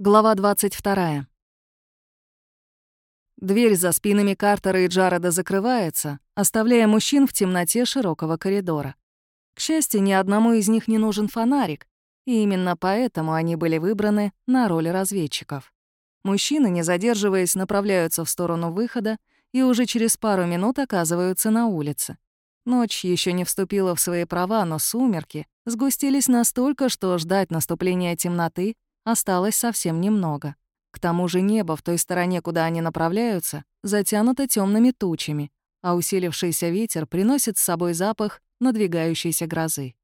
Глава 22. Дверь за спинами Картера и Джареда закрывается, оставляя мужчин в темноте широкого коридора. К счастью, ни одному из них не нужен фонарик, и именно поэтому они были выбраны на роль разведчиков. Мужчины, не задерживаясь, направляются в сторону выхода и уже через пару минут оказываются на улице. Ночь еще не вступила в свои права, но сумерки сгустились настолько, что ждать наступления темноты осталось совсем немного. К тому же небо в той стороне, куда они направляются, затянуто темными тучами, а усилившийся ветер приносит с собой запах надвигающейся грозы.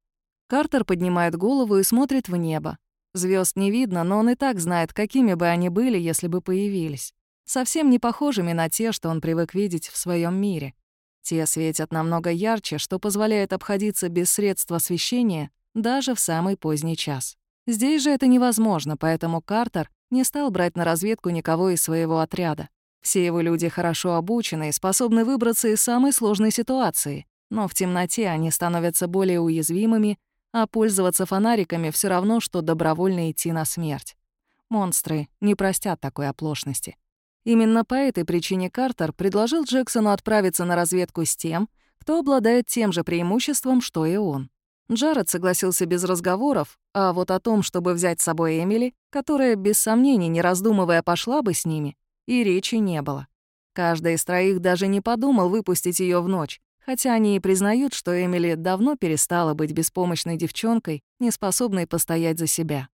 Картер поднимает голову и смотрит в небо. Звезд не видно, но он и так знает, какими бы они были, если бы появились. Совсем не похожими на те, что он привык видеть в своем мире. Те светят намного ярче, что позволяет обходиться без средств освещения даже в самый поздний час. Здесь же это невозможно, поэтому Картер не стал брать на разведку никого из своего отряда. Все его люди хорошо обучены и способны выбраться из самой сложной ситуации, но в темноте они становятся более уязвимыми, а пользоваться фонариками все равно, что добровольно идти на смерть. Монстры не простят такой оплошности. Именно по этой причине Картер предложил Джексону отправиться на разведку с тем, кто обладает тем же преимуществом, что и он. Джаред согласился без разговоров, а вот о том, чтобы взять с собой Эмили, которая, без сомнений, не раздумывая, пошла бы с ними, и речи не было. Каждый из троих даже не подумал выпустить ее в ночь, хотя они и признают, что Эмили давно перестала быть беспомощной девчонкой, не способной постоять за себя.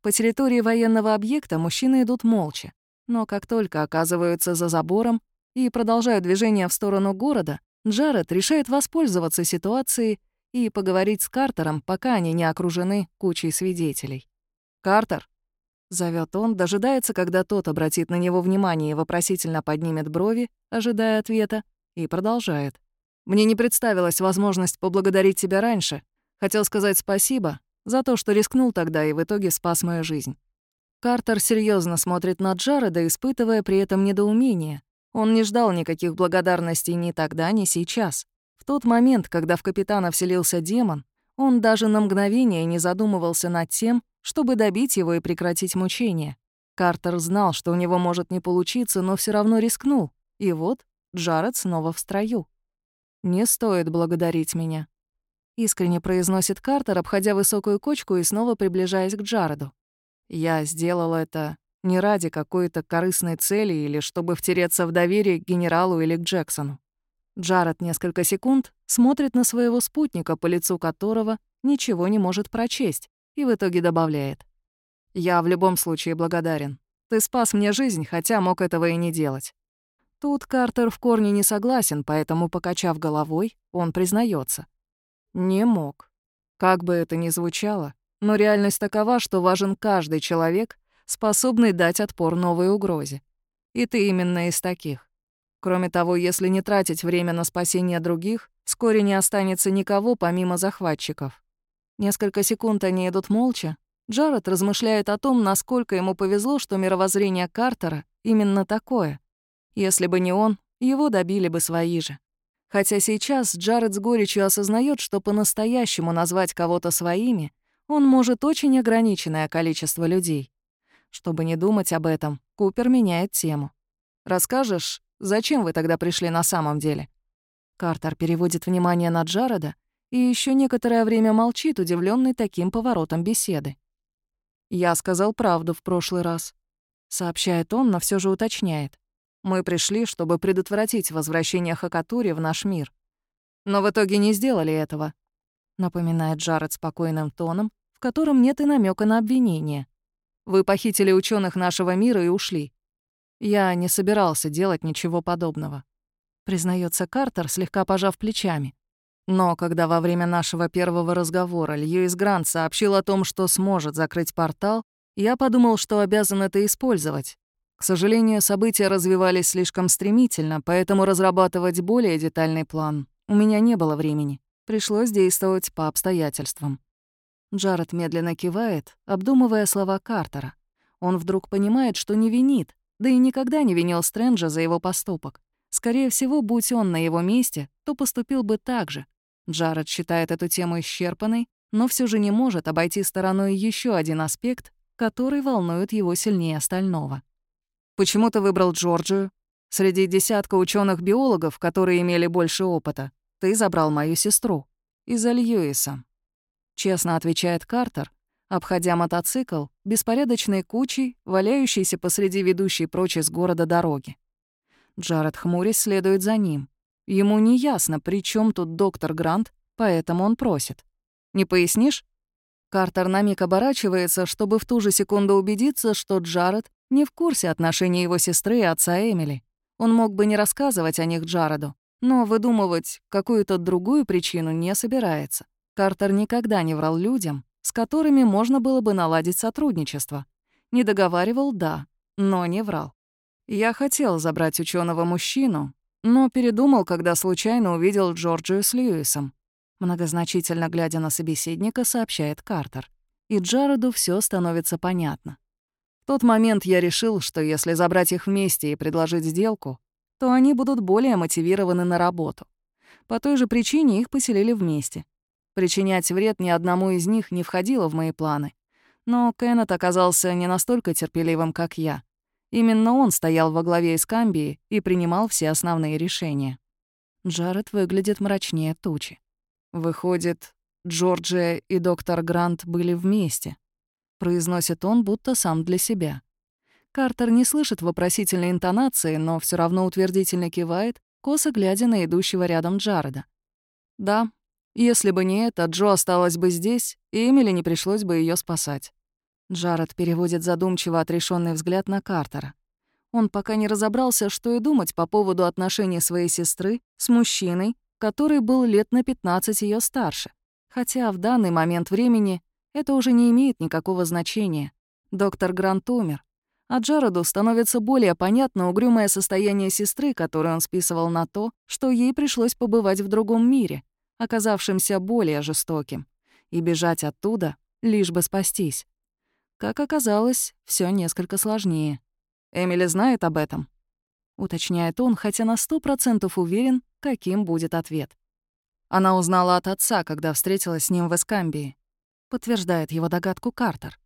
По территории военного объекта мужчины идут молча, но как только оказываются за забором и продолжают движение в сторону города, Джаред решает воспользоваться ситуацией и поговорить с Картером, пока они не окружены кучей свидетелей. «Картер!» — зовет он, дожидается, когда тот обратит на него внимание и вопросительно поднимет брови, ожидая ответа, и продолжает. «Мне не представилась возможность поблагодарить тебя раньше. Хотел сказать спасибо за то, что рискнул тогда и в итоге спас мою жизнь». Картер серьезно смотрит на Джареда, испытывая при этом недоумение. Он не ждал никаких благодарностей ни тогда, ни сейчас. В тот момент, когда в капитана вселился демон, он даже на мгновение не задумывался над тем, чтобы добить его и прекратить мучения. Картер знал, что у него может не получиться, но все равно рискнул. И вот Джаред снова в строю. «Не стоит благодарить меня», — искренне произносит Картер, обходя высокую кочку и снова приближаясь к Джареду. «Я сделал это не ради какой-то корыстной цели или чтобы втереться в доверие к генералу или к Джексону. Джаред несколько секунд смотрит на своего спутника, по лицу которого ничего не может прочесть, и в итоге добавляет. «Я в любом случае благодарен. Ты спас мне жизнь, хотя мог этого и не делать». Тут Картер в корне не согласен, поэтому, покачав головой, он признается. «Не мог. Как бы это ни звучало, но реальность такова, что важен каждый человек, способный дать отпор новой угрозе. И ты именно из таких. Кроме того, если не тратить время на спасение других, вскоре не останется никого помимо захватчиков. Несколько секунд они идут молча. Джаред размышляет о том, насколько ему повезло, что мировоззрение Картера именно такое. Если бы не он, его добили бы свои же. Хотя сейчас Джаред с горечью осознает, что по-настоящему назвать кого-то своими он может очень ограниченное количество людей. Чтобы не думать об этом, Купер меняет тему. «Расскажешь, Зачем вы тогда пришли на самом деле?» Картер переводит внимание на Джареда и еще некоторое время молчит, удивленный таким поворотом беседы. «Я сказал правду в прошлый раз», — сообщает он, но все же уточняет. «Мы пришли, чтобы предотвратить возвращение Хакатури в наш мир. Но в итоге не сделали этого», — напоминает Джаред спокойным тоном, в котором нет и намека на обвинение. «Вы похитили ученых нашего мира и ушли. Я не собирался делать ничего подобного. Признается Картер, слегка пожав плечами. Но когда во время нашего первого разговора Льюис Грант сообщил о том, что сможет закрыть портал, я подумал, что обязан это использовать. К сожалению, события развивались слишком стремительно, поэтому разрабатывать более детальный план у меня не было времени. Пришлось действовать по обстоятельствам. Джаред медленно кивает, обдумывая слова Картера. Он вдруг понимает, что не винит, да и никогда не винил Стрэнджа за его поступок. Скорее всего, будь он на его месте, то поступил бы так же. Джаред считает эту тему исчерпанной, но все же не может обойти стороной еще один аспект, который волнует его сильнее остального. «Почему ты выбрал Джорджию? Среди десятка ученых-биологов, которые имели больше опыта, ты забрал мою сестру. Из-за Льюиса». Честно отвечает Картер, обходя мотоцикл беспорядочной кучей, валяющейся посреди ведущей прочь из города дороги. Джаред хмурясь следует за ним. Ему не ясно, при чем тут доктор Грант, поэтому он просит. «Не пояснишь?» Картер на миг оборачивается, чтобы в ту же секунду убедиться, что Джаред не в курсе отношений его сестры и отца Эмили. Он мог бы не рассказывать о них Джареду, но выдумывать какую-то другую причину не собирается. Картер никогда не врал людям, с которыми можно было бы наладить сотрудничество. Не договаривал, да, но не врал. Я хотел забрать ученого мужчину, но передумал, когда случайно увидел Джорджию с Льюисом. Многозначительно глядя на собеседника, сообщает Картер. И Джареду все становится понятно. В тот момент я решил, что если забрать их вместе и предложить сделку, то они будут более мотивированы на работу. По той же причине их поселили вместе. Причинять вред ни одному из них не входило в мои планы. Но Кеннет оказался не настолько терпеливым, как я. Именно он стоял во главе Искамбии и принимал все основные решения. Джаред выглядит мрачнее тучи. Выходит, Джорджия и доктор Грант были вместе. Произносит он, будто сам для себя. Картер не слышит вопросительной интонации, но все равно утвердительно кивает, косо глядя на идущего рядом Джареда. Да, если бы не это, Джо осталась бы здесь, и Эмили не пришлось бы ее спасать. Джаред переводит задумчиво отрешенный взгляд на Картера. Он пока не разобрался, что и думать по поводу отношений своей сестры с мужчиной, который был лет на 15 ее старше. Хотя в данный момент времени это уже не имеет никакого значения. Доктор Грант умер, а Джареду становится более понятно угрюмое состояние сестры, которое он списывал на то, что ей пришлось побывать в другом мире, оказавшимся более жестоким, и бежать оттуда, лишь бы спастись. Как оказалось, все несколько сложнее. «Эмили знает об этом?» — уточняет он, хотя на сто процентов уверен, каким будет ответ. Она узнала от отца, когда встретилась с ним в Эскамбии. Подтверждает его догадку Картер.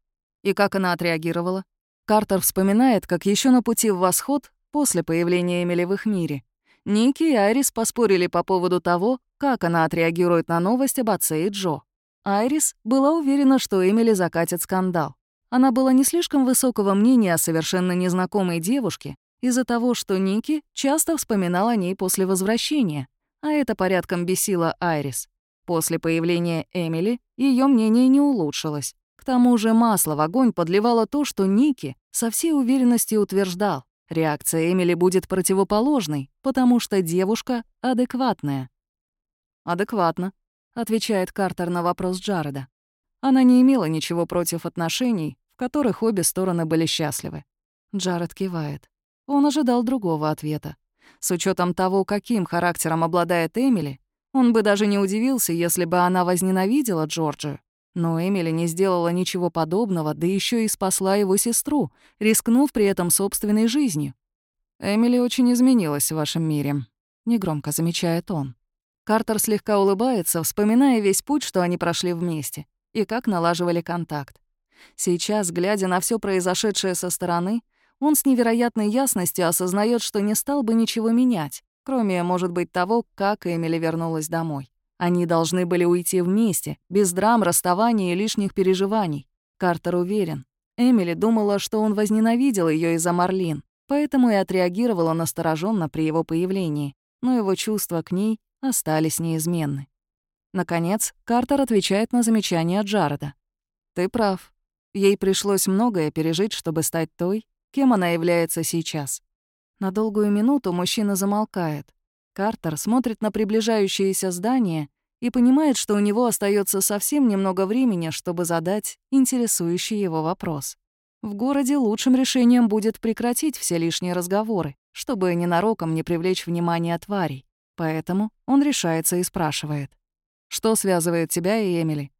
И как она отреагировала? Картер вспоминает, как еще на пути в восход, после появления Эмили в их мире, Ники и Айрис поспорили по поводу того, как она отреагирует на новость об отце и Джо. Айрис была уверена, что Эмили закатит скандал. Она была не слишком высокого мнения о совершенно незнакомой девушке из-за того, что Ники часто вспоминал о ней после возвращения, а это порядком бесило Айрис. После появления Эмили ее мнение не улучшилось. К тому же масло в огонь подливало то, что Ники со всей уверенностью утверждал. Реакция Эмили будет противоположной, потому что девушка адекватная. «Адекватно», — отвечает Картер на вопрос Джареда. Она не имела ничего против отношений, в которых обе стороны были счастливы. Джаред кивает. Он ожидал другого ответа. С учетом того, каким характером обладает Эмили, он бы даже не удивился, если бы она возненавидела Джорджию. Но Эмили не сделала ничего подобного, да еще и спасла его сестру, рискнув при этом собственной жизнью. «Эмили очень изменилась в вашем мире», — негромко замечает он. Картер слегка улыбается, вспоминая весь путь, что они прошли вместе и как налаживали контакт. Сейчас, глядя на все произошедшее со стороны, он с невероятной ясностью осознает, что не стал бы ничего менять, кроме, может быть, того, как Эмили вернулась домой. Они должны были уйти вместе, без драм, расставания и лишних переживаний. Картер уверен. Эмили думала, что он возненавидел ее из-за Марлин, поэтому и отреагировала настороженно при его появлении, но его чувства к ней остались неизменны. Наконец, Картер отвечает на замечание Джареда. «Ты прав. Ей пришлось многое пережить, чтобы стать той, кем она является сейчас». На долгую минуту мужчина замолкает. Картер смотрит на приближающееся здание и понимает, что у него остается совсем немного времени, чтобы задать интересующий его вопрос. В городе лучшим решением будет прекратить все лишние разговоры, чтобы ненароком не привлечь внимание тварей. Поэтому он решается и спрашивает. Что связывает тебя и Эмили?»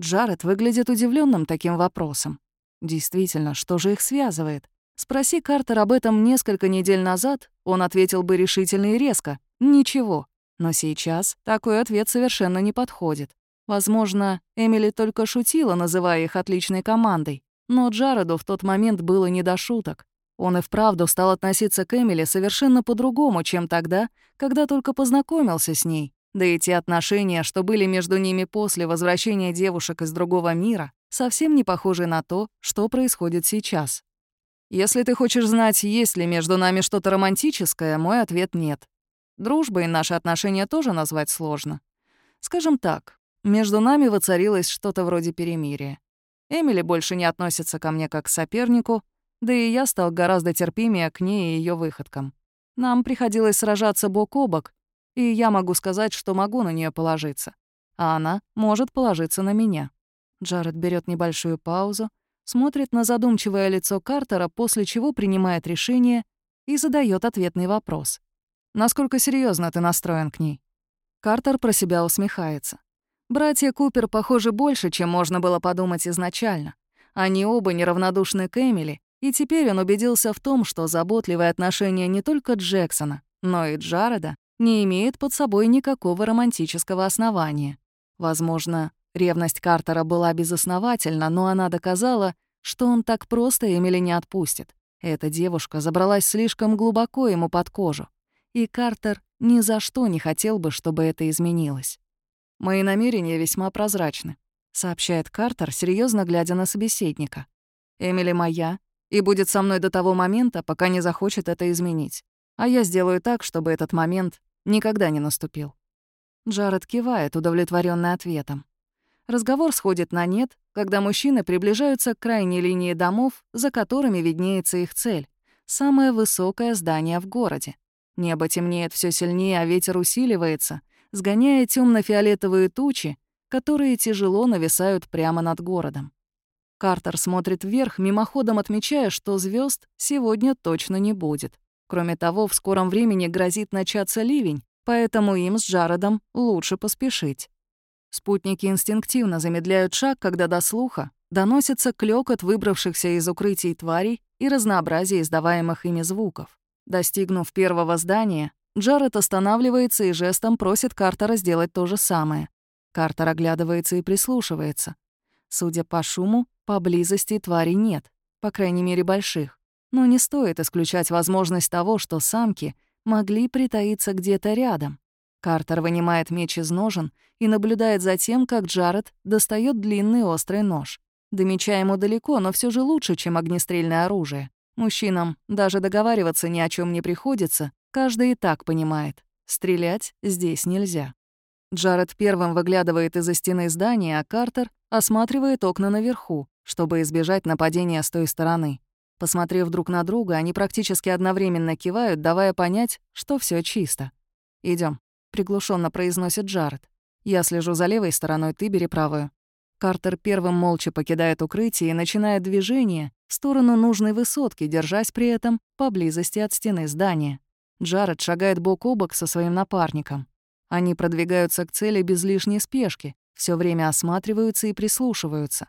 Джаред выглядит удивленным таким вопросом. Действительно, что же их связывает? Спроси Картер об этом несколько недель назад, он ответил бы решительно и резко. Ничего. Но сейчас такой ответ совершенно не подходит. Возможно, Эмили только шутила, называя их отличной командой. Но Джареду в тот момент было не до шуток. Он и вправду стал относиться к Эмили совершенно по-другому, чем тогда, когда только познакомился с ней. Да и те отношения, что были между ними после возвращения девушек из другого мира, совсем не похожи на то, что происходит сейчас. Если ты хочешь знать, есть ли между нами что-то романтическое, мой ответ — нет. Дружбой наши отношения тоже назвать сложно. Скажем так, между нами воцарилось что-то вроде перемирия. Эмили больше не относится ко мне как к сопернику, да и я стал гораздо терпимее к ней и ее выходкам. Нам приходилось сражаться бок о бок, и я могу сказать, что могу на нее положиться. А она может положиться на меня. Джаред берет небольшую паузу, смотрит на задумчивое лицо Картера, после чего принимает решение и задает ответный вопрос. «Насколько серьезно ты настроен к ней?» Картер про себя усмехается. Братья Купер похожи больше, чем можно было подумать изначально. Они оба неравнодушны к Эмили, и теперь он убедился в том, что заботливое отношение не только Джексона, но и Джареда не имеет под собой никакого романтического основания. Возможно, ревность Картера была безосновательна, но она доказала, что он так просто Эмили не отпустит. Эта девушка забралась слишком глубоко ему под кожу, и Картер ни за что не хотел бы, чтобы это изменилось. «Мои намерения весьма прозрачны», — сообщает Картер, серьезно глядя на собеседника. «Эмили моя и будет со мной до того момента, пока не захочет это изменить. А я сделаю так, чтобы этот момент никогда не наступил». Джаред кивает, удовлетворенный ответом. Разговор сходит на нет, когда мужчины приближаются к крайней линии домов, за которыми виднеется их цель — самое высокое здание в городе. Небо темнеет все сильнее, а ветер усиливается, сгоняя темно фиолетовые тучи, которые тяжело нависают прямо над городом. Картер смотрит вверх, мимоходом отмечая, что звезд сегодня точно не будет. Кроме того, в скором времени грозит начаться ливень, поэтому им с Джаредом лучше поспешить. Спутники инстинктивно замедляют шаг, когда до слуха доносится клёкот выбравшихся из укрытий тварей и разнообразие издаваемых ими звуков. Достигнув первого здания, Джаред останавливается и жестом просит Картера сделать то же самое. Картер оглядывается и прислушивается. Судя по шуму, поблизости тварей нет, по крайней мере больших. Но не стоит исключать возможность того, что самки могли притаиться где-то рядом. Картер вынимает меч из ножен и наблюдает за тем, как Джаред достает длинный острый нож. До меча ему далеко, но все же лучше, чем огнестрельное оружие. Мужчинам даже договариваться ни о чем не приходится, каждый и так понимает. Стрелять здесь нельзя. Джаред первым выглядывает из-за стены здания, а Картер осматривает окна наверху, чтобы избежать нападения с той стороны. Посмотрев друг на друга, они практически одновременно кивают, давая понять, что все чисто. Идем, приглушенно произносит Джаред. «Я слежу за левой стороной, ты бери правую». Картер первым молча покидает укрытие и начинает движение в сторону нужной высотки, держась при этом поблизости от стены здания. Джаред шагает бок о бок со своим напарником. Они продвигаются к цели без лишней спешки, все время осматриваются и прислушиваются.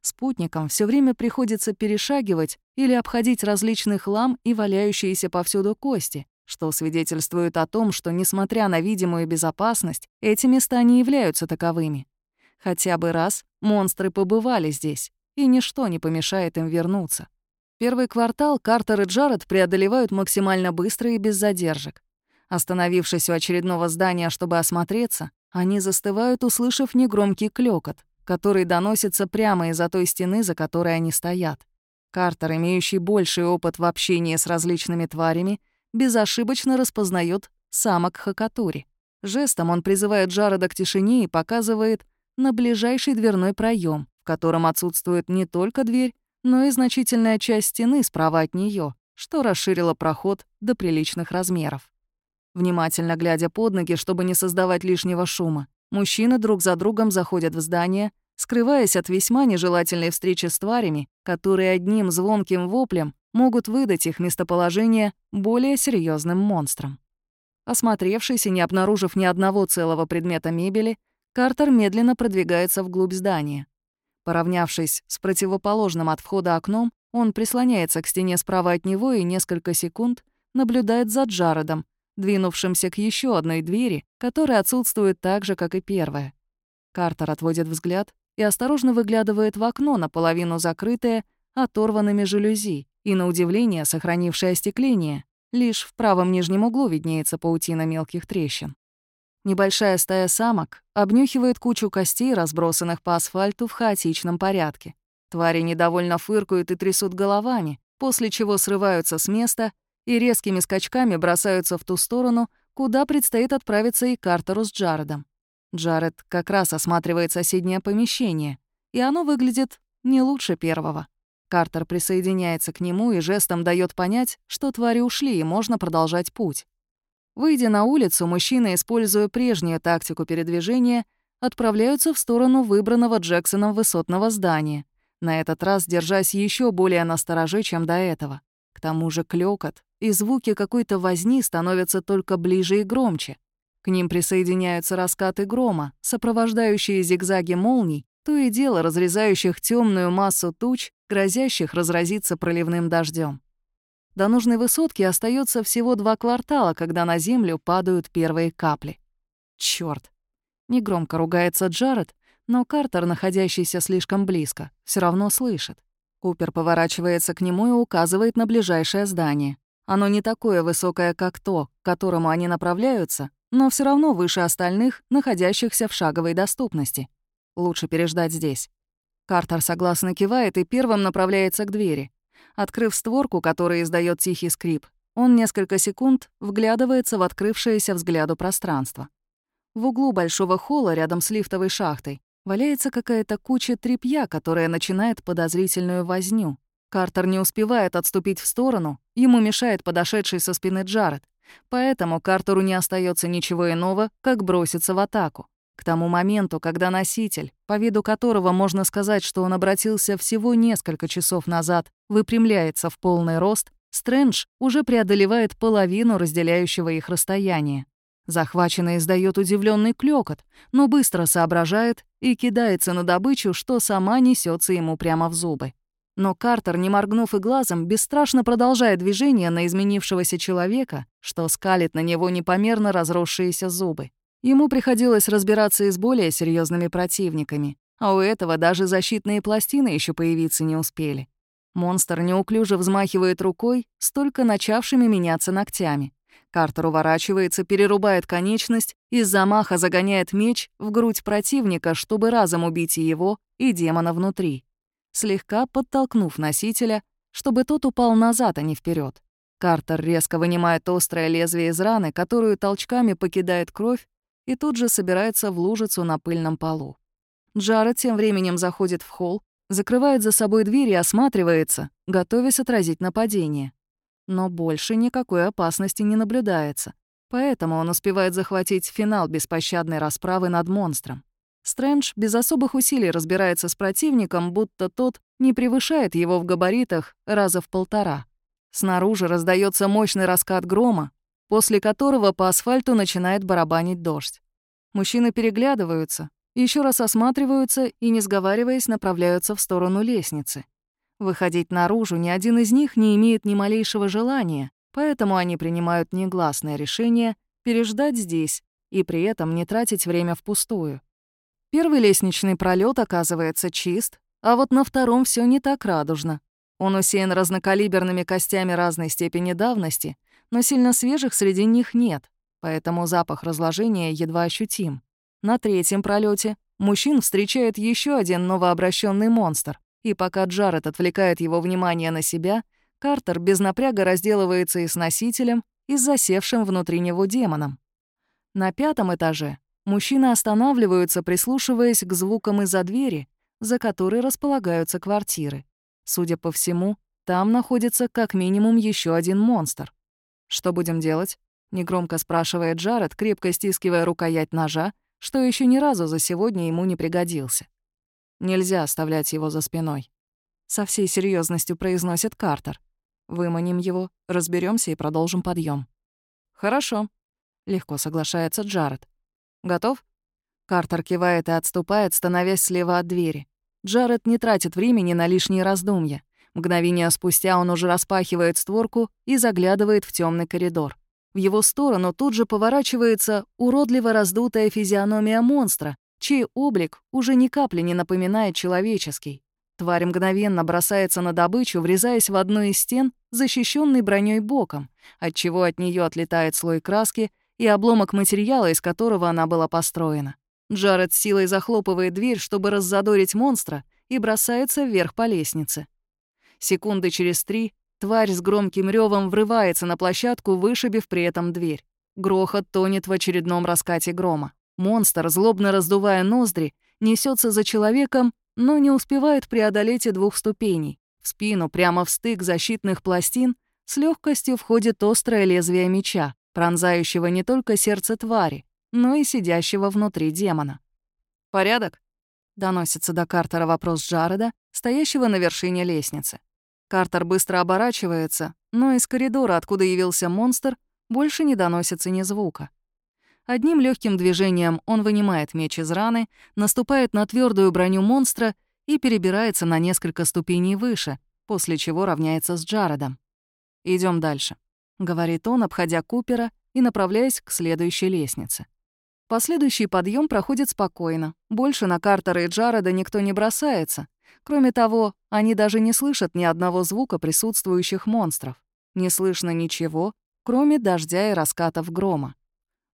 Спутникам все время приходится перешагивать или обходить различный хлам и валяющиеся повсюду кости, что свидетельствует о том, что, несмотря на видимую безопасность, эти места не являются таковыми. Хотя бы раз монстры побывали здесь, и ничто не помешает им вернуться. Первый квартал Картер и Джаред преодолевают максимально быстро и без задержек. Остановившись у очередного здания, чтобы осмотреться, они застывают, услышав негромкий клёкот который доносится прямо из-за той стены, за которой они стоят. Картер, имеющий больший опыт в общении с различными тварями, безошибочно распознает самок Хакатури. Жестом он призывает Джареда к тишине и показывает на ближайший дверной проем, в котором отсутствует не только дверь, но и значительная часть стены справа от нее, что расширило проход до приличных размеров. Внимательно глядя под ноги, чтобы не создавать лишнего шума, Мужчины друг за другом заходят в здание, скрываясь от весьма нежелательной встречи с тварями, которые одним звонким воплем могут выдать их местоположение более серьезным монстрам. Осмотревшись и не обнаружив ни одного целого предмета мебели, Картер медленно продвигается вглубь здания. Поравнявшись с противоположным от входа окном, он прислоняется к стене справа от него и несколько секунд наблюдает за Джаредом, двинувшимся к еще одной двери, которая отсутствует так же, как и первая. Картер отводит взгляд и осторожно выглядывает в окно, наполовину закрытое, оторванными жалюзи, и, на удивление, сохранившее остекление. Лишь в правом нижнем углу виднеется паутина мелких трещин. Небольшая стая самок обнюхивает кучу костей, разбросанных по асфальту в хаотичном порядке. Твари недовольно фыркают и трясут головами, после чего срываются с места и резкими скачками бросаются в ту сторону, куда предстоит отправиться и Картеру с Джаредом. Джаред как раз осматривает соседнее помещение, и оно выглядит не лучше первого. Картер присоединяется к нему и жестом дает понять, что твари ушли и можно продолжать путь. Выйдя на улицу, мужчины, используя прежнюю тактику передвижения, отправляются в сторону выбранного Джексоном высотного здания, на этот раз держась еще более настороже, чем до этого. К тому же клёкот и звуки какой-то возни становятся только ближе и громче. К ним присоединяются раскаты грома, сопровождающие зигзаги молний, то и дело разрезающих темную массу туч, грозящих разразиться проливным дождем. До нужной высотки остается всего два квартала, когда на землю падают первые капли. Черт! Негромко ругается Джаред, но Картер, находящийся слишком близко, все равно слышит. Купер поворачивается к нему и указывает на ближайшее здание. Оно не такое высокое, как то, к которому они направляются, но все равно выше остальных, находящихся в шаговой доступности. Лучше переждать здесь. Картер согласно кивает и первым направляется к двери. Открыв створку, которая издает тихий скрип, он несколько секунд вглядывается в открывшееся взгляду пространство. В углу большого холла рядом с лифтовой шахтой валяется какая-то куча тряпья, которая начинает подозрительную возню. Картер не успевает отступить в сторону, ему мешает подошедший со спины Джаред. Поэтому Картеру не остается ничего иного, как броситься в атаку. К тому моменту, когда носитель, по виду которого можно сказать, что он обратился всего несколько часов назад, выпрямляется в полный рост, Стрэндж уже преодолевает половину разделяющего их расстояния. Захваченный издает удивленный клёкот, но быстро соображает и кидается на добычу, что сама несется ему прямо в зубы. Но Картер, не моргнув и глазом, бесстрашно продолжает движение на изменившегося человека, что скалит на него непомерно разросшиеся зубы. Ему приходилось разбираться и с более серьезными противниками, а у этого даже защитные пластины еще появиться не успели. Монстр неуклюже взмахивает рукой, столько начавшими меняться ногтями. Картер уворачивается, перерубает конечность и с замаха загоняет меч в грудь противника, чтобы разом убить и его, и демона внутри слегка подтолкнув носителя, чтобы тот упал назад, а не вперед. Картер резко вынимает острое лезвие из раны, которую толчками покидает кровь, и тут же собирается в лужицу на пыльном полу. Джаред тем временем заходит в холл, закрывает за собой дверь и осматривается, готовясь отразить нападение. Но больше никакой опасности не наблюдается, поэтому он успевает захватить финал беспощадной расправы над монстром. Стрэндж без особых усилий разбирается с противником, будто тот не превышает его в габаритах раза в полтора. Снаружи раздается мощный раскат грома, после которого по асфальту начинает барабанить дождь. Мужчины переглядываются, еще раз осматриваются и, не сговариваясь, направляются в сторону лестницы. Выходить наружу ни один из них не имеет ни малейшего желания, поэтому они принимают негласное решение переждать здесь и при этом не тратить время впустую. Первый лестничный пролет оказывается чист, а вот на втором все не так радужно. Он усеян разнокалиберными костями разной степени давности, но сильно свежих среди них нет, поэтому запах разложения едва ощутим. На третьем пролете мужчин встречает еще один новообращенный монстр, и пока Джаред отвлекает его внимание на себя, Картер без напряга разделывается и с носителем, и с засевшим внутри него демоном. На пятом этаже Мужчины останавливаются, прислушиваясь к звукам из-за двери, за которой располагаются квартиры. Судя по всему, там находится как минимум еще один монстр. «Что будем делать?» — негромко спрашивает Джаред, крепко стискивая рукоять ножа, что еще ни разу за сегодня ему не пригодился. Нельзя оставлять его за спиной. Со всей серьезностью произносит Картер. Выманим его, разберемся и продолжим подъем. «Хорошо», — легко соглашается Джаред. Готов?» Картер кивает и отступает, становясь слева от двери. Джаред не тратит времени на лишние раздумья. Мгновение спустя он уже распахивает створку и заглядывает в темный коридор. В его сторону тут же поворачивается уродливо раздутая физиономия монстра, чей облик уже ни капли не напоминает человеческий. Тварь мгновенно бросается на добычу, врезаясь в одну из стен, защищенной броней боком, отчего от нее отлетает слой краски и обломок материала, из которого она была построена. Джаред силой захлопывает дверь, чтобы раззадорить монстра, и бросается вверх по лестнице. Секунды через три тварь с громким ревом врывается на площадку, вышибив при этом дверь. Грохот тонет в очередном раскате грома. Монстр, злобно раздувая ноздри, несется за человеком, но не успевает преодолеть и двух ступеней. В спину, прямо в стык защитных пластин, с легкостью входит острое лезвие меча, пронзающего не только сердце твари, но и сидящего внутри демона. «Порядок?» — доносится до Картера вопрос Джареда, стоящего на вершине лестницы. Картер быстро оборачивается, но из коридора, откуда явился монстр, больше не доносится ни звука. Одним легким движением он вынимает меч из раны, наступает на твердую броню монстра и перебирается на несколько ступеней выше, после чего равняется с Джаредом. Идем дальше», — говорит он, обходя Купера и направляясь к следующей лестнице. Последующий подъем проходит спокойно. Больше на Картера и Джареда никто не бросается. Кроме того, они даже не слышат ни одного звука присутствующих монстров. Не слышно ничего, кроме дождя и раскатов грома.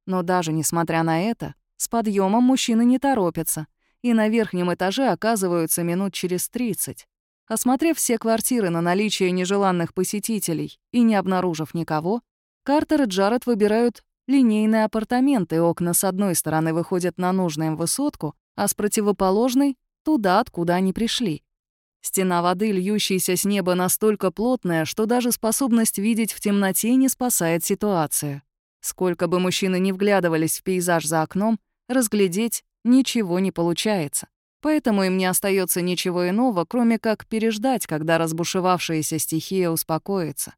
Но даже несмотря на это, с подъемом мужчины не торопятся, и на верхнем этаже оказываются минут через 30. Осмотрев все квартиры на наличие нежеланных посетителей и не обнаружив никого, Картер и Джаред выбирают Линейные апартаменты, окна с одной стороны выходят на нужную им высотку, а с противоположной — туда, откуда они пришли. Стена воды, льющаяся с неба, настолько плотная, что даже способность видеть в темноте не спасает ситуацию. Сколько бы мужчины ни вглядывались в пейзаж за окном, разглядеть ничего не получается. Поэтому им не остается ничего иного, кроме как переждать, когда разбушевавшаяся стихия успокоится.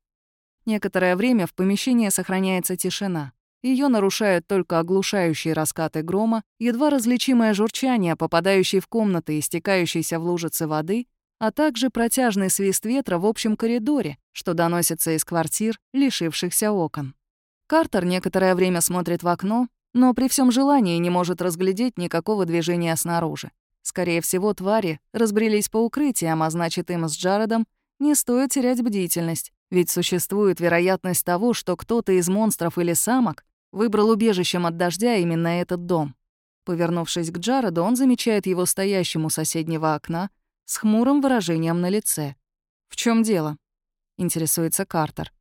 Некоторое время в помещении сохраняется тишина. Ее нарушают только оглушающие раскаты грома, едва различимое журчание, попадающее в комнаты и стекающейся в лужицы воды, а также протяжный свист ветра в общем коридоре, что доносится из квартир, лишившихся окон. Картер некоторое время смотрит в окно, но при всем желании не может разглядеть никакого движения снаружи. Скорее всего, твари разбрелись по укрытиям, а значит, им с Джаредом не стоит терять бдительность, ведь существует вероятность того, что кто-то из монстров или самок Выбрал убежищем от дождя именно этот дом. Повернувшись к Джареду, он замечает его стоящему у соседнего окна с хмурым выражением на лице. «В чем дело?» — интересуется Картер.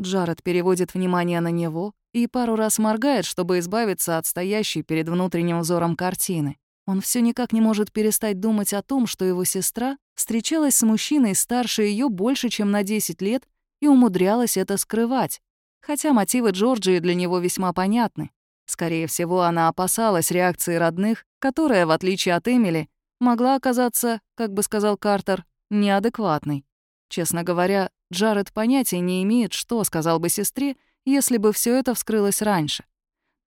Джаред переводит внимание на него и пару раз моргает, чтобы избавиться от стоящей перед внутренним взором картины. Он все никак не может перестать думать о том, что его сестра встречалась с мужчиной старше ее больше, чем на 10 лет, и умудрялась это скрывать. Хотя мотивы Джорджии для него весьма понятны. Скорее всего, она опасалась реакции родных, которая, в отличие от Эмили, могла оказаться, как бы сказал Картер, неадекватной. Честно говоря, Джаред понятия не имеет, что сказал бы сестре, если бы все это вскрылось раньше.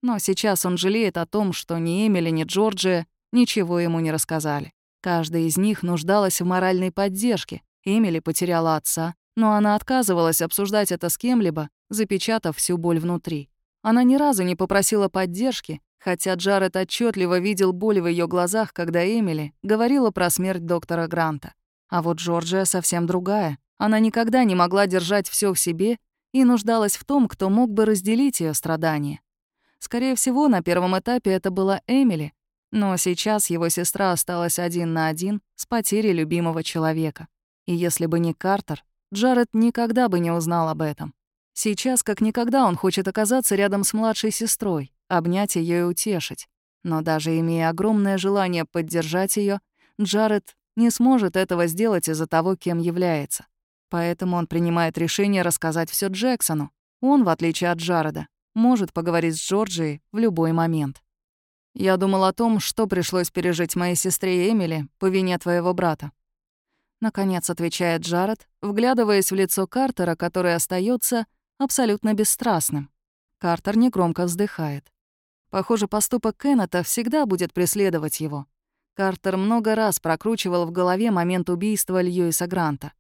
Но сейчас он жалеет о том, что ни Эмили, ни Джорджия ничего ему не рассказали. Каждая из них нуждалась в моральной поддержке. Эмили потеряла отца, но она отказывалась обсуждать это с кем-либо, запечатав всю боль внутри. Она ни разу не попросила поддержки, хотя Джаред отчетливо видел боль в ее глазах, когда Эмили говорила про смерть доктора Гранта. А вот Джорджия совсем другая. Она никогда не могла держать все в себе и нуждалась в том, кто мог бы разделить ее страдания. Скорее всего, на первом этапе это была Эмили, но сейчас его сестра осталась один на один с потерей любимого человека. И если бы не Картер, Джаред никогда бы не узнал об этом. Сейчас, как никогда, он хочет оказаться рядом с младшей сестрой, обнять ее и утешить. Но даже имея огромное желание поддержать ее, Джаред не сможет этого сделать из-за того, кем является. Поэтому он принимает решение рассказать все Джексону. Он, в отличие от Джареда, может поговорить с Джорджией в любой момент. «Я думал о том, что пришлось пережить моей сестре Эмили по вине твоего брата». Наконец отвечает Джаред, вглядываясь в лицо Картера, который остается абсолютно бесстрастным. Картер негромко вздыхает. Похоже, поступок Кеннета всегда будет преследовать его. Картер много раз прокручивал в голове момент убийства Льюиса Гранта.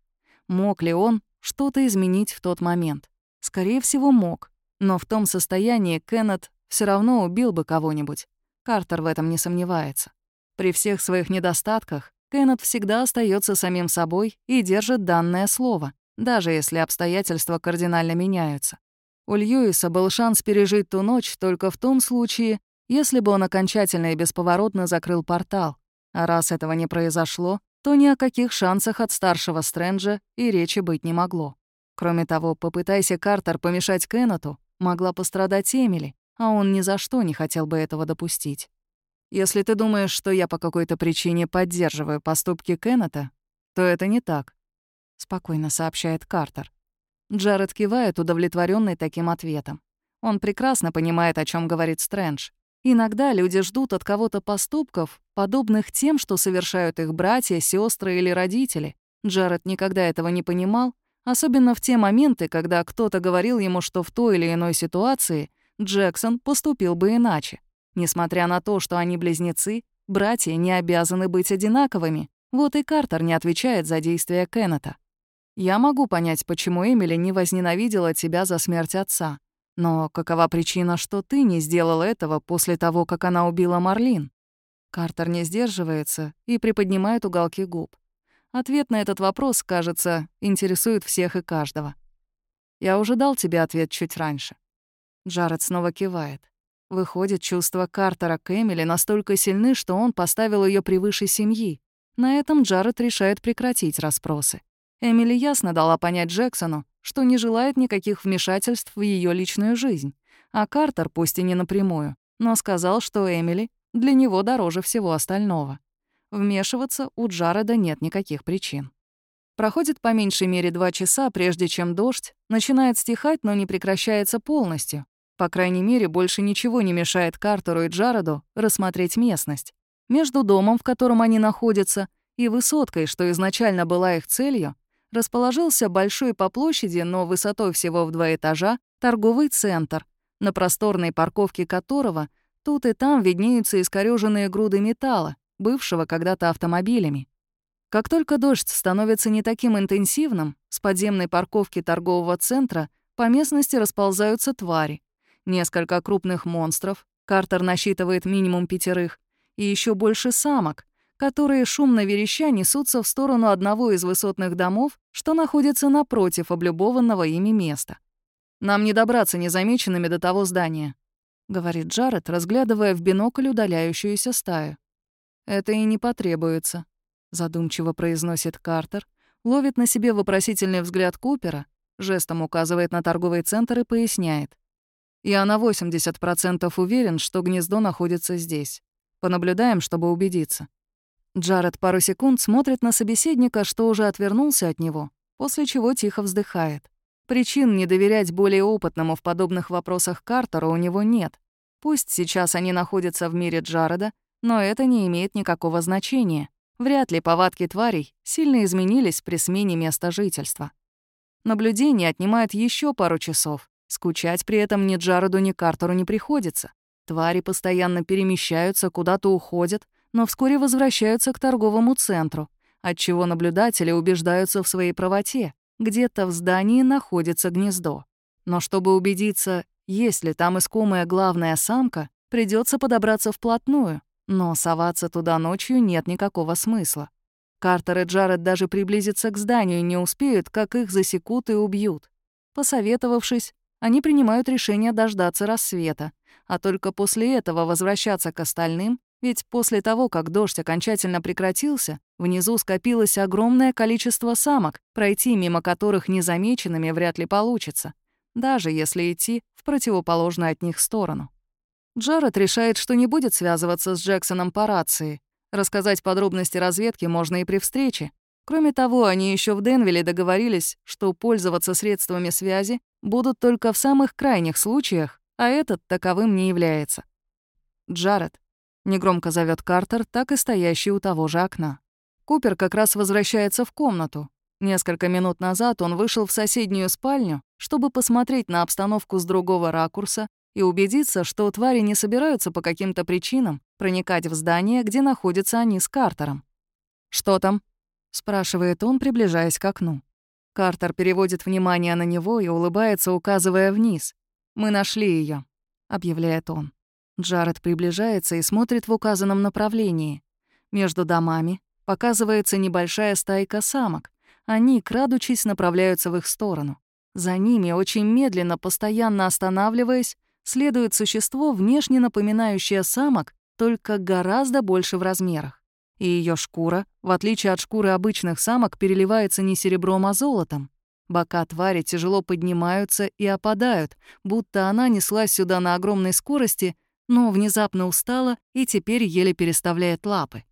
Мог ли он что-то изменить в тот момент? Скорее всего, мог. Но в том состоянии Кеннет все равно убил бы кого-нибудь. Картер в этом не сомневается. При всех своих недостатках Кеннет всегда остается самим собой и держит данное слово, даже если обстоятельства кардинально меняются. У Льюиса был шанс пережить ту ночь только в том случае, если бы он окончательно и бесповоротно закрыл портал. А раз этого не произошло, то ни о каких шансах от старшего Стрэнджа и речи быть не могло. Кроме того, попытайся Картер помешать Кеннету, могла пострадать Эмили, а он ни за что не хотел бы этого допустить. Если ты думаешь, что я по какой-то причине поддерживаю поступки Кеннета, то это не так», — спокойно сообщает Картер. Джаред кивает, удовлетворенный таким ответом. Он прекрасно понимает, о чем говорит Стрэндж. Иногда люди ждут от кого-то поступков, подобных тем, что совершают их братья, сестры или родители. Джаред никогда этого не понимал, особенно в те моменты, когда кто-то говорил ему, что в той или иной ситуации Джексон поступил бы иначе. Несмотря на то, что они близнецы, братья не обязаны быть одинаковыми. Вот и Картер не отвечает за действия Кеннета. Я могу понять, почему Эмили не возненавидела тебя за смерть отца. Но какова причина, что ты не сделал этого после того, как она убила Марлин? Картер не сдерживается и приподнимает уголки губ. Ответ на этот вопрос, кажется, интересует всех и каждого. Я уже дал тебе ответ чуть раньше. Джаред снова кивает. Выходит, чувства Картера к Эмили настолько сильны, что он поставил ее превыше семьи. На этом Джаред решает прекратить расспросы. Эмили ясно дала понять Джексону, что не желает никаких вмешательств в ее личную жизнь. А Картер, пусть и не напрямую, но сказал, что Эмили для него дороже всего остального. Вмешиваться у Джареда нет никаких причин. Проходит по меньшей мере два часа, прежде чем дождь начинает стихать, но не прекращается полностью. По крайней мере, больше ничего не мешает Картеру и Джареду рассмотреть местность. Между домом, в котором они находятся, и высоткой, что изначально была их целью, расположился большой по площади, но высотой всего в два этажа, торговый центр, на просторной парковке которого тут и там виднеются искорёженные груды металла, бывшего когда-то автомобилями. Как только дождь становится не таким интенсивным, с подземной парковки торгового центра по местности расползаются твари, несколько крупных монстров, Картер насчитывает минимум пятерых, и еще больше самок, которые шумно вереща несутся в сторону одного из высотных домов, что находится напротив облюбованного ими места. «Нам не добраться незамеченными до того здания», — говорит Джаред, разглядывая в бинокль удаляющуюся стаю. «Это и не потребуется», — задумчиво произносит Картер, ловит на себе вопросительный взгляд Купера, жестом указывает на торговый центр и поясняет. Я на 80% уверен, что гнездо находится здесь. Понаблюдаем, чтобы убедиться. Джаред пару секунд смотрит на собеседника, что уже отвернулся от него, после чего тихо вздыхает. Причин не доверять более опытному в подобных вопросах Картеру у него нет. Пусть сейчас они находятся в мире Джареда, но это не имеет никакого значения. Вряд ли повадки тварей сильно изменились при смене места жительства. Наблюдение отнимает еще пару часов, Скучать при этом ни Джареду, ни Картеру не приходится. Твари постоянно перемещаются, куда-то уходят, но вскоре возвращаются к торговому центру, отчего наблюдатели убеждаются в своей правоте. Где-то в здании находится гнездо. Но чтобы убедиться, есть ли там искомая главная самка, придется подобраться вплотную, но соваться туда ночью нет никакого смысла. Картер и Джаред даже приблизиться к зданию не успеют, как их засекут и убьют. Посоветовавшись, они принимают решение дождаться рассвета, а только после этого возвращаться к остальным, ведь после того, как дождь окончательно прекратился, внизу скопилось огромное количество самок, пройти мимо которых незамеченными вряд ли получится, даже если идти в противоположную от них сторону. Джаред решает, что не будет связываться с Джексоном по рации. Рассказать подробности разведки можно и при встрече, Кроме того, они еще в Денвилле договорились, что пользоваться средствами связи будут только в самых крайних случаях, а этот таковым не является. Джаред. Негромко зовет Картер, так и стоящий у того же окна. Купер как раз возвращается в комнату. Несколько минут назад он вышел в соседнюю спальню, чтобы посмотреть на обстановку с другого ракурса и убедиться, что твари не собираются по каким-то причинам проникать в здание, где находятся они с Картером. «Что там?» — спрашивает он, приближаясь к окну. Картер переводит внимание на него и улыбается, указывая вниз. «Мы нашли ее, объявляет он. Джаред приближается и смотрит в указанном направлении. Между домами показывается небольшая стайка самок. Они, крадучись, направляются в их сторону. За ними, очень медленно, постоянно останавливаясь, следует существо, внешне напоминающее самок, только гораздо больше в размерах. И ее шкура, в отличие от шкуры обычных самок, переливается не серебром, а золотом. Бока твари тяжело поднимаются и опадают, будто она неслась сюда на огромной скорости, но внезапно устала и теперь еле переставляет лапы.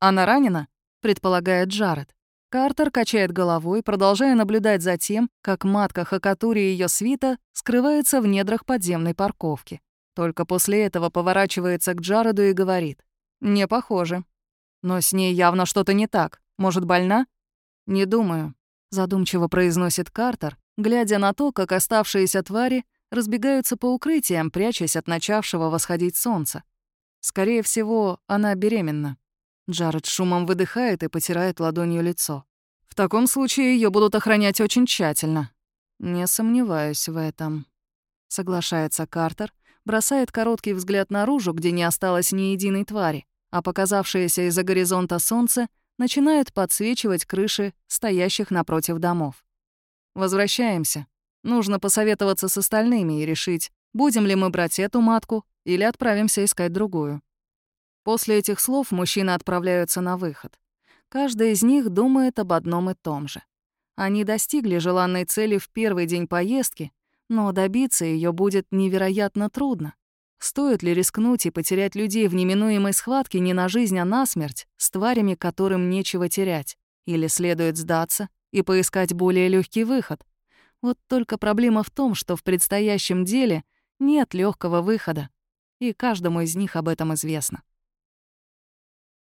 «Она ранена?» — предполагает Джаред. Картер качает головой, продолжая наблюдать за тем, как матка Хакатури и ее свита скрывается в недрах подземной парковки. Только после этого поворачивается к Джареду и говорит. «Не похоже. Но с ней явно что-то не так. Может, больна?» «Не думаю», — задумчиво произносит Картер, глядя на то, как оставшиеся твари разбегаются по укрытиям, прячась от начавшего восходить солнца. Скорее всего, она беременна. Джаред шумом выдыхает и потирает ладонью лицо. В таком случае ее будут охранять очень тщательно. Не сомневаюсь в этом. Соглашается Картер, бросает короткий взгляд наружу, где не осталось ни единой твари, а показавшееся из-за горизонта солнце начинают подсвечивать крыши стоящих напротив домов. Возвращаемся. Нужно посоветоваться с остальными и решить, будем ли мы брать эту матку или отправимся искать другую. После этих слов мужчины отправляются на выход. Каждый из них думает об одном и том же. Они достигли желанной цели в первый день поездки, но добиться ее будет невероятно трудно. Стоит ли рискнуть и потерять людей в неминуемой схватке не на жизнь, а на смерть, с тварями, которым нечего терять? Или следует сдаться и поискать более легкий выход? Вот только проблема в том, что в предстоящем деле нет легкого выхода, и каждому из них об этом известно.